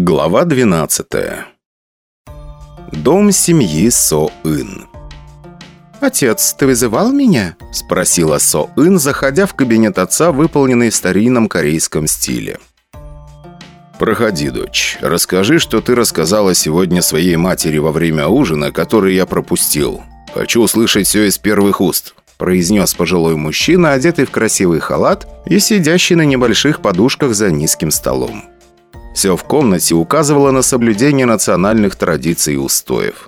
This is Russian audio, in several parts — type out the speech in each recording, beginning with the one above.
Глава 12 Дом семьи Со-Ин «Отец, ты вызывал меня?» – спросила Со-Ин, заходя в кабинет отца, выполненный в старинном корейском стиле. «Проходи, дочь. Расскажи, что ты рассказала сегодня своей матери во время ужина, который я пропустил. Хочу услышать все из первых уст», – произнес пожилой мужчина, одетый в красивый халат и сидящий на небольших подушках за низким столом. Все в комнате указывало на соблюдение национальных традиций и устоев.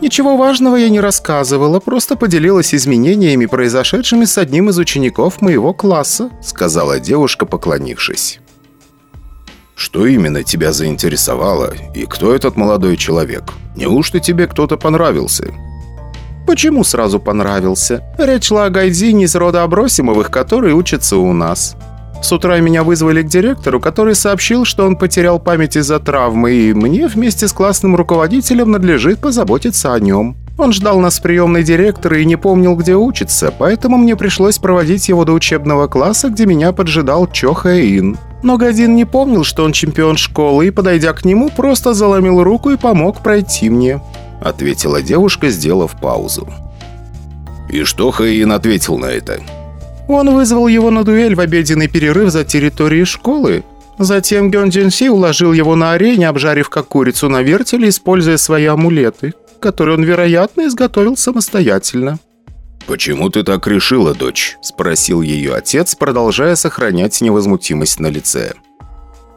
«Ничего важного я не рассказывала, просто поделилась изменениями, произошедшими с одним из учеников моего класса», сказала девушка, поклонившись. «Что именно тебя заинтересовало, и кто этот молодой человек? Неужто тебе кто-то понравился?» «Почему сразу понравился? Речь шла о Гайдзине из рода Абросимовых, который учится у нас. С утра меня вызвали к директору, который сообщил, что он потерял память из-за травмы, и мне вместе с классным руководителем надлежит позаботиться о нем. Он ждал нас в приемной директора и не помнил, где учится, поэтому мне пришлось проводить его до учебного класса, где меня поджидал Чо Хэин. Но Гадин не помнил, что он чемпион школы, и, подойдя к нему, просто заломил руку и помог пройти мне», — ответила девушка, сделав паузу. «И что Хэин ответил на это?» Он вызвал его на дуэль в обеденный перерыв за территорией школы. Затем Гён Джин Си уложил его на арене, обжарив как курицу на вертеле, используя свои амулеты, которые он, вероятно, изготовил самостоятельно. «Почему ты так решила, дочь?» – спросил ее отец, продолжая сохранять невозмутимость на лице.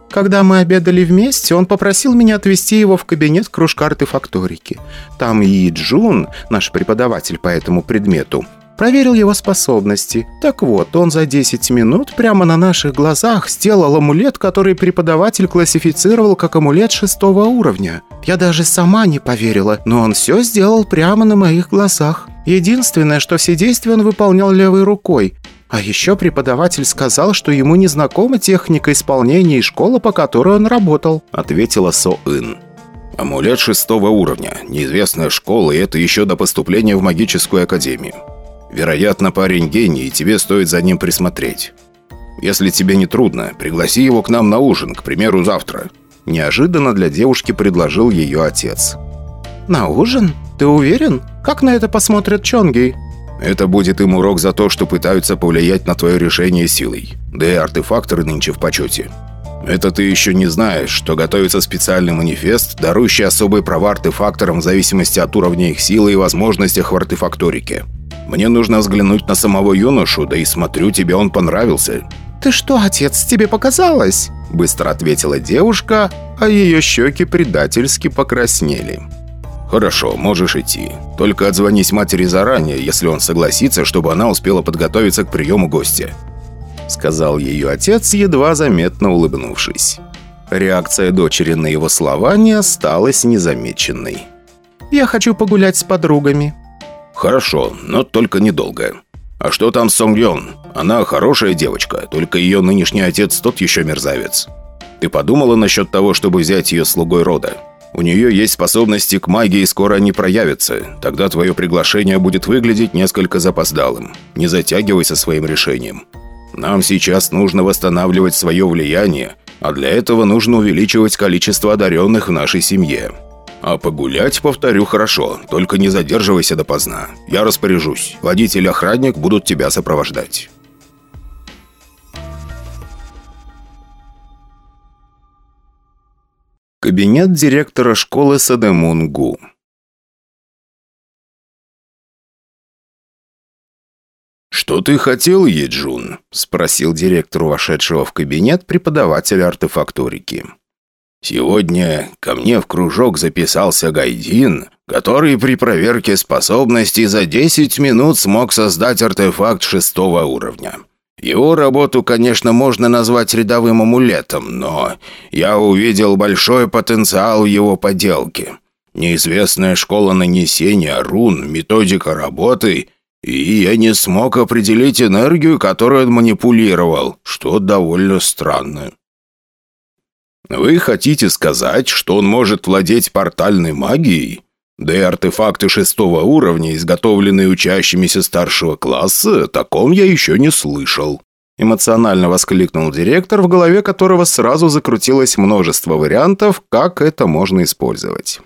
Когда мы обедали вместе, он попросил меня отвезти его в кабинет кружка артефакторики. Там и Джун, наш преподаватель по этому предмету, проверил его способности. Так вот, он за 10 минут прямо на наших глазах сделал амулет, который преподаватель классифицировал как амулет шестого уровня. Я даже сама не поверила, но он все сделал прямо на моих глазах. Единственное, что все действия он выполнял левой рукой. А еще преподаватель сказал, что ему не знакома техника исполнения и школа, по которой он работал», — ответила Со-Ин. «Амулет шестого уровня, неизвестная школа, и это еще до поступления в магическую академию. Вероятно, парень гений, и тебе стоит за ним присмотреть. Если тебе не трудно, пригласи его к нам на ужин, к примеру, завтра». Неожиданно для девушки предложил ее отец. «На ужин? Ты уверен? Как на это посмотрят Чонги?» «Это будет им урок за то, что пытаются повлиять на твое решение силой. Да и артефакторы нынче в почете. Это ты еще не знаешь, что готовится специальный манифест, дарующий особые права артефакторам в зависимости от уровня их силы и возможностях в артефакторике. Мне нужно взглянуть на самого юношу, да и смотрю, тебе он понравился». «Ты что, отец, тебе показалось?» Быстро ответила девушка, а ее щеки предательски покраснели. «Хорошо, можешь идти. Только отзвонись матери заранее, если он согласится, чтобы она успела подготовиться к приему гостя», сказал ее отец, едва заметно улыбнувшись. Реакция дочери на его слова не осталась незамеченной. «Я хочу погулять с подругами», «Хорошо, но только недолго. А что там с Сонгьон? Она хорошая девочка, только ее нынешний отец тот еще мерзавец. Ты подумала насчет того, чтобы взять ее слугой рода? У нее есть способности к магии, скоро они проявятся. Тогда твое приглашение будет выглядеть несколько запоздалым. Не затягивай со своим решением. Нам сейчас нужно восстанавливать свое влияние, а для этого нужно увеличивать количество одаренных в нашей семье. А погулять, повторю, хорошо, только не задерживайся допоздна. Я распоряжусь. Водитель и охранник будут тебя сопровождать». Кабинет директора школы Садемунгу. «Что ты хотел, Еджун?» – спросил директор, вошедшего в кабинет преподавателя артефакторики. Сегодня ко мне в кружок записался Гайдин, который при проверке способностей за 10 минут смог создать артефакт шестого уровня. Его работу, конечно, можно назвать рядовым амулетом, но я увидел большой потенциал в его поделке. Неизвестная школа нанесения рун, методика работы, и я не смог определить энергию, которую он манипулировал, что довольно странно. Вы хотите сказать, что он может владеть портальной магией? Да и артефакты шестого уровня, изготовленные учащимися старшего класса, таком я еще не слышал. Эмоционально воскликнул директор, в голове которого сразу закрутилось множество вариантов, как это можно использовать.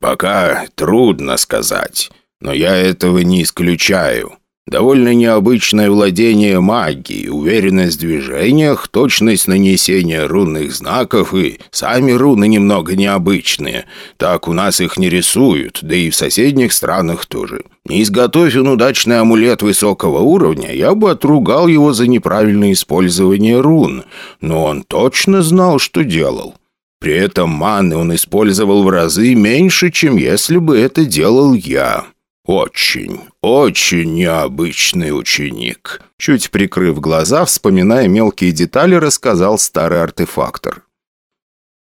«Пока трудно сказать, но я этого не исключаю. Довольно необычное владение магией, уверенность в движениях, точность нанесения рунных знаков и сами руны немного необычные. Так у нас их не рисуют, да и в соседних странах тоже. Не изготовь он удачный амулет высокого уровня, я бы отругал его за неправильное использование рун. Но он точно знал, что делал. При этом маны он использовал в разы меньше, чем если бы это делал я. «Очень, очень необычный ученик», — чуть прикрыв глаза, вспоминая мелкие детали, рассказал старый артефактор.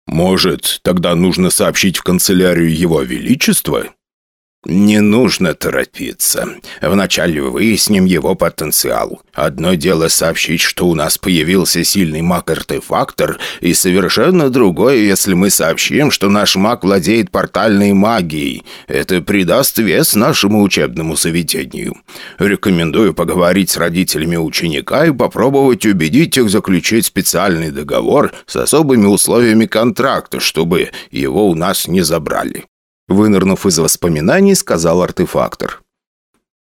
«Может, тогда нужно сообщить в канцелярию Его Величества?» «Не нужно торопиться. Вначале выясним его потенциал. Одно дело сообщить, что у нас появился сильный маг-артефактор, и совершенно другое, если мы сообщим, что наш маг владеет портальной магией. Это придаст вес нашему учебному заведению. Рекомендую поговорить с родителями ученика и попробовать убедить их заключить специальный договор с особыми условиями контракта, чтобы его у нас не забрали». Вынырнув из воспоминаний, сказал артефактор.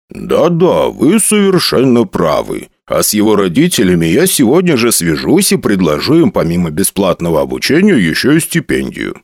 «Да-да, вы совершенно правы. А с его родителями я сегодня же свяжусь и предложу им помимо бесплатного обучения еще и стипендию.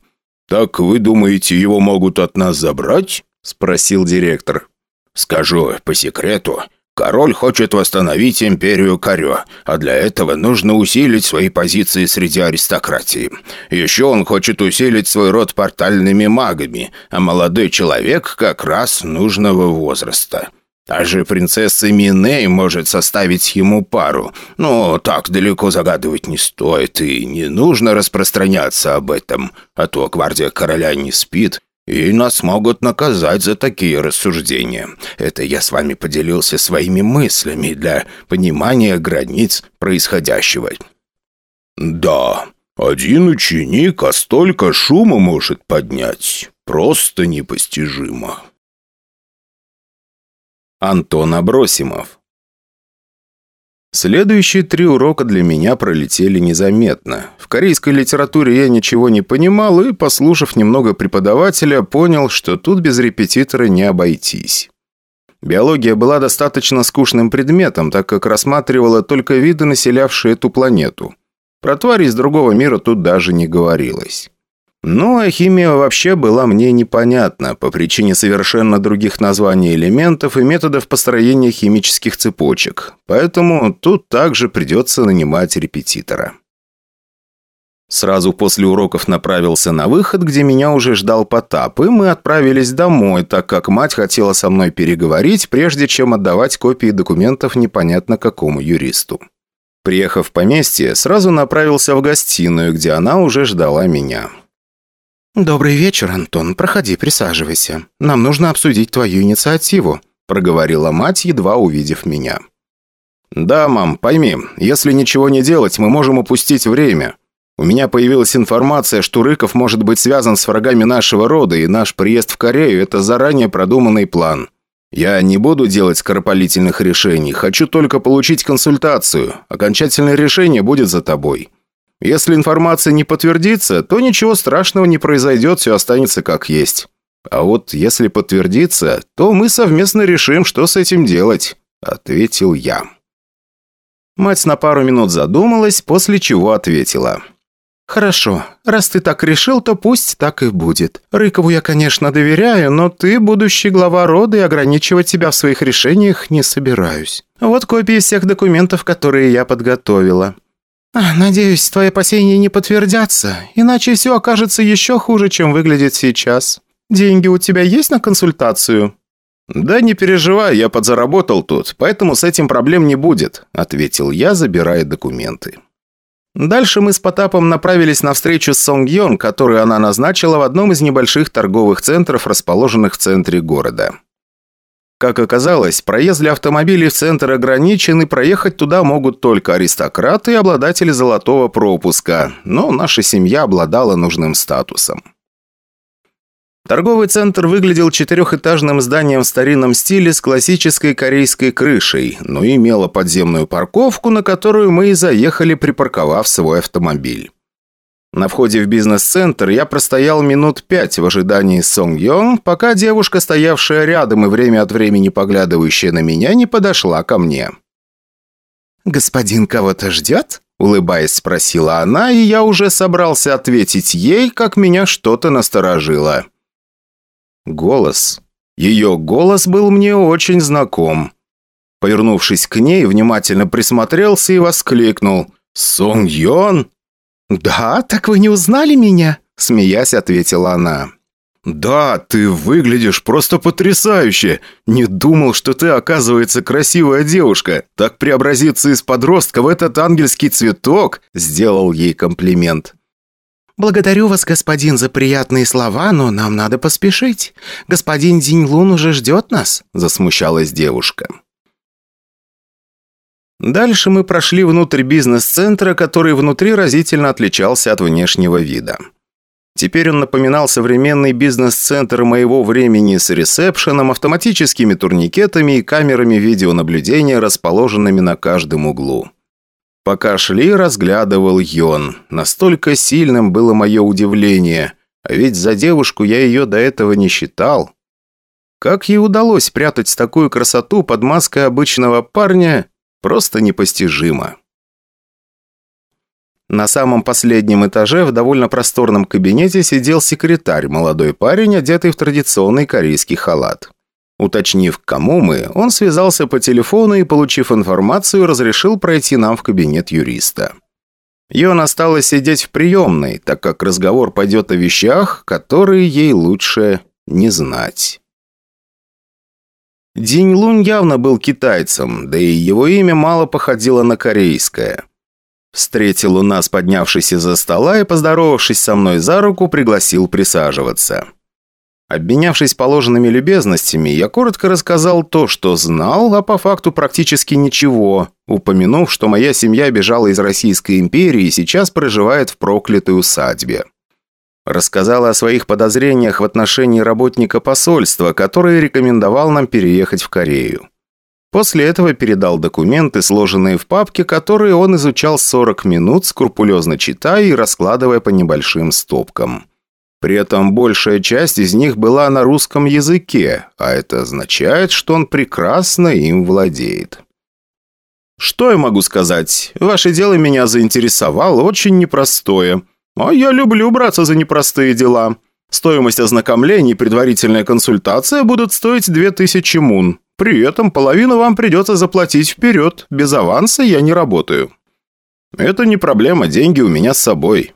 Так вы думаете, его могут от нас забрать?» – спросил директор. «Скажу по секрету, Король хочет восстановить империю Карё, а для этого нужно усилить свои позиции среди аристократии. Еще он хочет усилить свой род портальными магами, а молодой человек как раз нужного возраста. Даже принцесса Миней может составить ему пару. Но так далеко загадывать не стоит, и не нужно распространяться об этом, а то гвардия короля не спит, и нас могут наказать за такие рассуждения. Это я с вами поделился своими мыслями для понимания границ происходящего». «Да, один ученик, а столько шума может поднять. Просто непостижимо». Антон Абросимов Следующие три урока для меня пролетели незаметно. В корейской литературе я ничего не понимал и, послушав немного преподавателя, понял, что тут без репетитора не обойтись. Биология была достаточно скучным предметом, так как рассматривала только виды, населявшие эту планету. Про твари из другого мира тут даже не говорилось. Ну, а химия вообще была мне непонятна по причине совершенно других названий элементов и методов построения химических цепочек. Поэтому тут также придется нанимать репетитора. Сразу после уроков направился на выход, где меня уже ждал Потап, и мы отправились домой, так как мать хотела со мной переговорить, прежде чем отдавать копии документов непонятно какому юристу. Приехав в поместье, сразу направился в гостиную, где она уже ждала меня. «Добрый вечер, Антон. Проходи, присаживайся. Нам нужно обсудить твою инициативу», проговорила мать, едва увидев меня. «Да, мам, пойми, если ничего не делать, мы можем упустить время. У меня появилась информация, что Рыков может быть связан с врагами нашего рода, и наш приезд в Корею – это заранее продуманный план. Я не буду делать скоропалительных решений, хочу только получить консультацию. Окончательное решение будет за тобой. Если информация не подтвердится, то ничего страшного не произойдет, все останется как есть. А вот если подтвердится, то мы совместно решим, что с этим делать», — ответил я. Мать на пару минут задумалась, после чего ответила. «Хорошо. Раз ты так решил, то пусть так и будет. Рыкову я, конечно, доверяю, но ты будущий глава рода и ограничивать тебя в своих решениях не собираюсь. Вот копии всех документов, которые я подготовила. «Надеюсь, твои опасения не подтвердятся, иначе все окажется еще хуже, чем выглядит сейчас. Деньги у тебя есть на консультацию?» «Да не переживай, я подзаработал тут, поэтому с этим проблем не будет», ответил я, забирая документы. Дальше мы с Потапом направились на встречу с Сонг Йон, которую она назначила в одном из небольших торговых центров, расположенных в центре города. Как оказалось, проезд для автомобилей в центр ограничен, и проехать туда могут только аристократы и обладатели золотого пропуска, но наша семья обладала нужным статусом. Торговый центр выглядел четырехэтажным зданием в старинном стиле с классической корейской крышей, но имела подземную парковку, на которую мы и заехали, припарковав свой автомобиль. На входе в бизнес-центр я простоял минут пять в ожидании Сонг Йон, пока девушка, стоявшая рядом и время от времени поглядывающая на меня, не подошла ко мне. «Господин кого-то ждет?» – улыбаясь, спросила она, и я уже собрался ответить ей, как меня что-то насторожило. Голос. Ее голос был мне очень знаком. Повернувшись к ней, внимательно присмотрелся и воскликнул. «Сонг Йон?» «Да, так вы не узнали меня?» – смеясь ответила она. «Да, ты выглядишь просто потрясающе! Не думал, что ты, оказывается, красивая девушка. Так преобразиться из подростка в этот ангельский цветок!» – сделал ей комплимент. «Благодарю вас, господин, за приятные слова, но нам надо поспешить. Господин Диньлун уже ждет нас», – засмущалась девушка. Дальше мы прошли внутрь бизнес-центра, который внутри разительно отличался от внешнего вида. Теперь он напоминал современный бизнес-центр моего времени с ресепшеном, автоматическими турникетами и камерами видеонаблюдения, расположенными на каждом углу. Пока шли, разглядывал Йон. Настолько сильным было мое удивление, а ведь за девушку я ее до этого не считал. Как ей удалось прятать такую красоту под маской обычного парня, Просто непостижимо. На самом последнем этаже в довольно просторном кабинете сидел секретарь, молодой парень, одетый в традиционный корейский халат. Уточнив, кому мы, он связался по телефону и, получив информацию, разрешил пройти нам в кабинет юриста. Йон осталось сидеть в приемной, так как разговор пойдет о вещах, которые ей лучше не знать. Динь Лун явно был китайцем, да и его имя мало походило на корейское. Встретил у нас, поднявшись из-за стола и, поздоровавшись со мной за руку, пригласил присаживаться. Обменявшись положенными любезностями, я коротко рассказал то, что знал, а по факту практически ничего, упомянув, что моя семья бежала из Российской империи и сейчас проживает в проклятой усадьбе. Рассказала о своих подозрениях в отношении работника посольства, который рекомендовал нам переехать в Корею. После этого передал документы, сложенные в папке, которые он изучал 40 минут, скрупулезно читая и раскладывая по небольшим стопкам. При этом большая часть из них была на русском языке, а это означает, что он прекрасно им владеет. «Что я могу сказать? Ваше дело меня заинтересовало, очень непростое. А я люблю браться за непростые дела. Стоимость ознакомления и предварительная консультация будут стоить 2000 мун. При этом половину вам придется заплатить вперед. Без аванса я не работаю. Это не проблема, деньги у меня с собой.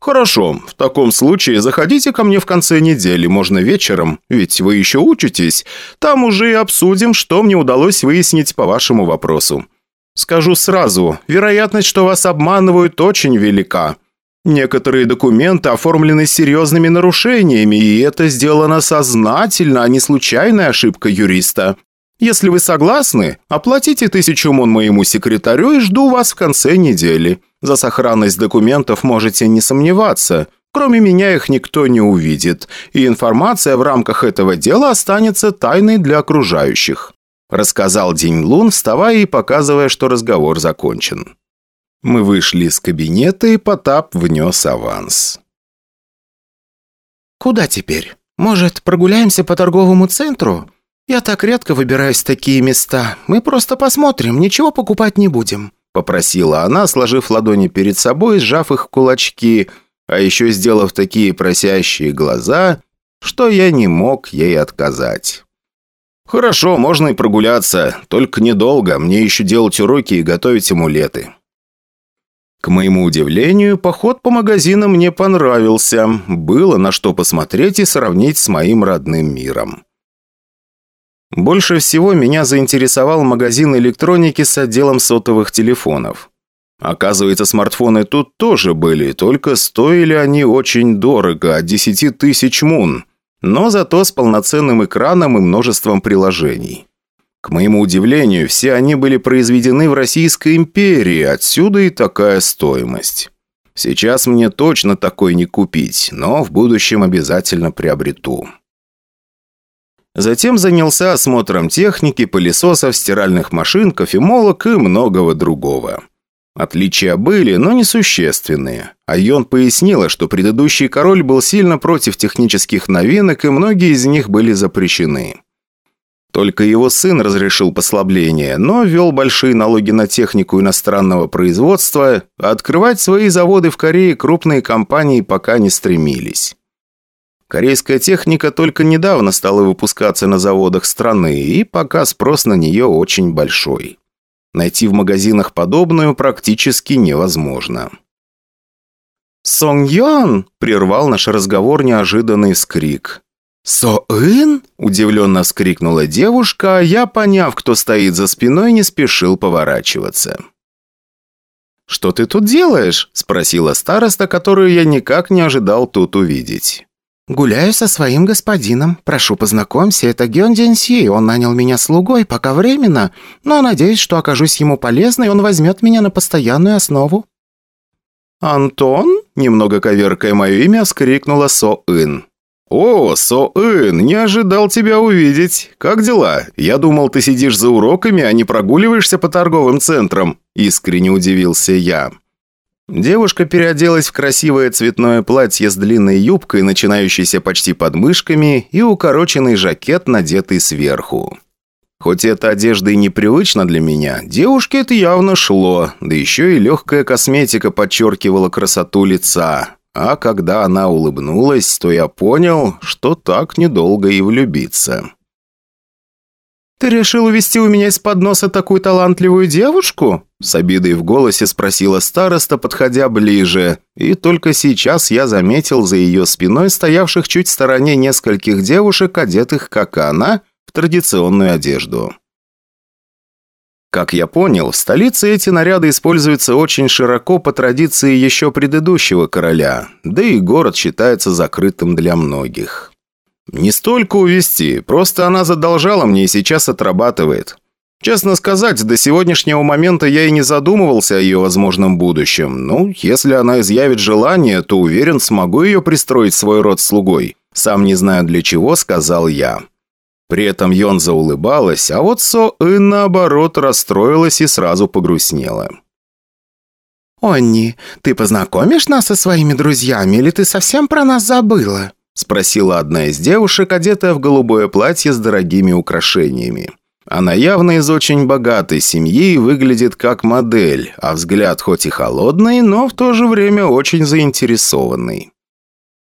Хорошо, в таком случае заходите ко мне в конце недели, можно вечером, ведь вы еще учитесь. Там уже и обсудим, что мне удалось выяснить по вашему вопросу. Скажу сразу, вероятность, что вас обманывают, очень велика. Некоторые документы оформлены серьезными нарушениями, и это сделано сознательно, а не случайная ошибка юриста. Если вы согласны, оплатите тысячу мон моему секретарю и жду вас в конце недели. За сохранность документов можете не сомневаться. Кроме меня их никто не увидит, и информация в рамках этого дела останется тайной для окружающих», рассказал День Лун, вставая и показывая, что разговор закончен. Мы вышли из кабинета, и Потап внес аванс. «Куда теперь? Может, прогуляемся по торговому центру? Я так редко выбираюсь в такие места. Мы просто посмотрим, ничего покупать не будем», попросила она, сложив ладони перед собой, сжав их в кулачки, а еще сделав такие просящие глаза, что я не мог ей отказать. «Хорошо, можно и прогуляться, только недолго, мне еще делать уроки и готовить амулеты. К моему удивлению, поход по магазинам мне понравился. Было на что посмотреть и сравнить с моим родным миром. Больше всего меня заинтересовал магазин электроники с отделом сотовых телефонов. Оказывается, смартфоны тут тоже были, только стоили они очень дорого, от 10 тысяч мун, но зато с полноценным экраном и множеством приложений. К моему удивлению, все они были произведены в Российской империи, отсюда и такая стоимость. Сейчас мне точно такой не купить, но в будущем обязательно приобрету. Затем занялся осмотром техники, пылесосов, стиральных машин, кофемолок и многого другого. Отличия были, но несущественные. Айон пояснила, что предыдущий король был сильно против технических новинок, и многие из них были запрещены. Только его сын разрешил послабление, но ввел большие налоги на технику иностранного производства, а открывать свои заводы в Корее крупные компании пока не стремились. Корейская техника только недавно стала выпускаться на заводах страны, и пока спрос на нее очень большой. Найти в магазинах подобную практически невозможно. «Сон Йон!» – прервал наш разговор неожиданный скрик. «Со-ын?» – удивленно вскрикнула девушка, а я, поняв, кто стоит за спиной, не спешил поворачиваться. «Что ты тут делаешь?» – спросила староста, которую я никак не ожидал тут увидеть. «Гуляю со своим господином. Прошу, познакомься, это Гён Дэнси. Он нанял меня слугой, пока временно, но надеюсь, что окажусь ему полезной, он возьмет меня на постоянную основу». «Антон?» – немного коверкая мое имя, скрикнула Со-Ин. «О, Со-Ин, не ожидал тебя увидеть. Как дела? Я думал, ты сидишь за уроками, а не прогуливаешься по торговым центрам», – искренне удивился я. Девушка переоделась в красивое цветное платье с длинной юбкой, начинающейся почти под мышками, и укороченный жакет, надетый сверху. Хоть эта одежда и непривычна для меня, девушке это явно шло, да еще и легкая косметика подчеркивала красоту лица. А когда она улыбнулась, то я понял, что так недолго и влюбиться. «Ты решил увести у меня из-под носа такую талантливую девушку?» С обидой в голосе спросила староста, подходя ближе. И только сейчас я заметил за ее спиной стоявших чуть в стороне нескольких девушек, одетых, как она, в традиционную одежду. Как я понял, в столице эти наряды используются очень широко по традиции еще предыдущего короля, да и город считается закрытым для многих. Не столько увести, просто она задолжала мне и сейчас отрабатывает. Честно сказать, до сегодняшнего момента я и не задумывался о ее возможном будущем. Ну, если она изъявит желание, то уверен, смогу ее пристроить в свой род слугой. Сам не знаю для чего, сказал я. При этом Йонза улыбалась, а вот Со-И, наоборот, расстроилась и сразу погрустнела. «Онни, ты познакомишь нас со своими друзьями, или ты совсем про нас забыла?» Спросила одна из девушек, одетая в голубое платье с дорогими украшениями. Она явно из очень богатой семьи и выглядит как модель, а взгляд хоть и холодный, но в то же время очень заинтересованный.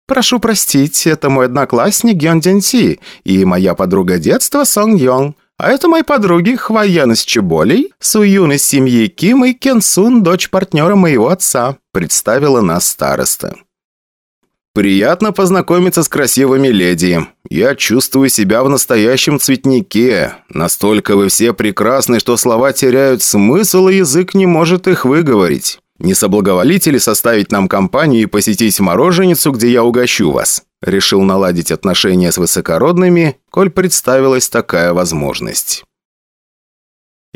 «Прошу простить, это мой одноклассник Гён Дэнси и моя подруга детства Сон Йонг. А это мои подруги Хваян из Чеболей, Суюн из семьи Ким и Кен Сун, дочь партнера моего отца», представила нас староста. «Приятно познакомиться с красивыми леди. Я чувствую себя в настоящем цветнике. Настолько вы все прекрасны, что слова теряют смысл, и язык не может их выговорить. Не соблаговолите ли составить нам компанию и посетить мороженицу, где я угощу вас?» Решил наладить отношения с высокородными, коль представилась такая возможность.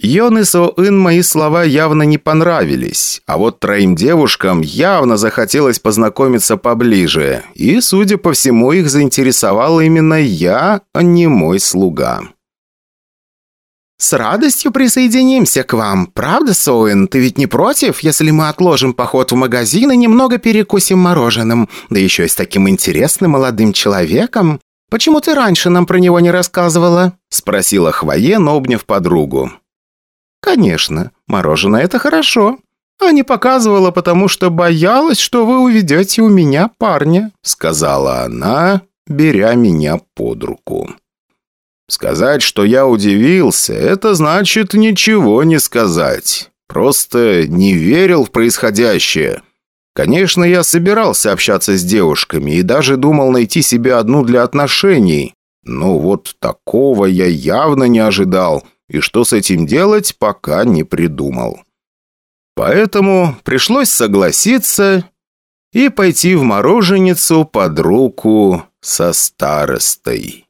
Йон и Со-Ин мои слова явно не понравились, а вот троим девушкам явно захотелось познакомиться поближе, и, судя по всему, их заинтересовал именно я, а не мой слуга. «С радостью присоединимся к вам, правда, Соуэн? Ты ведь не против, если мы отложим поход в магазин и немного перекусим мороженым, да еще и с таким интересным молодым человеком? Почему ты раньше нам про него не рассказывала?» – спросила Хвоен, обняв подругу. «Конечно, мороженое – это хорошо. А не показывала, потому что боялась, что вы уведете у меня парня», – сказала она, беря меня под руку. Сказать, что я удивился, это значит ничего не сказать. Просто не верил в происходящее. Конечно, я собирался общаться с девушками и даже думал найти себе одну для отношений. Но вот такого я явно не ожидал – и что с этим делать, пока не придумал. Поэтому пришлось согласиться и пойти в мороженицу под руку со старостой.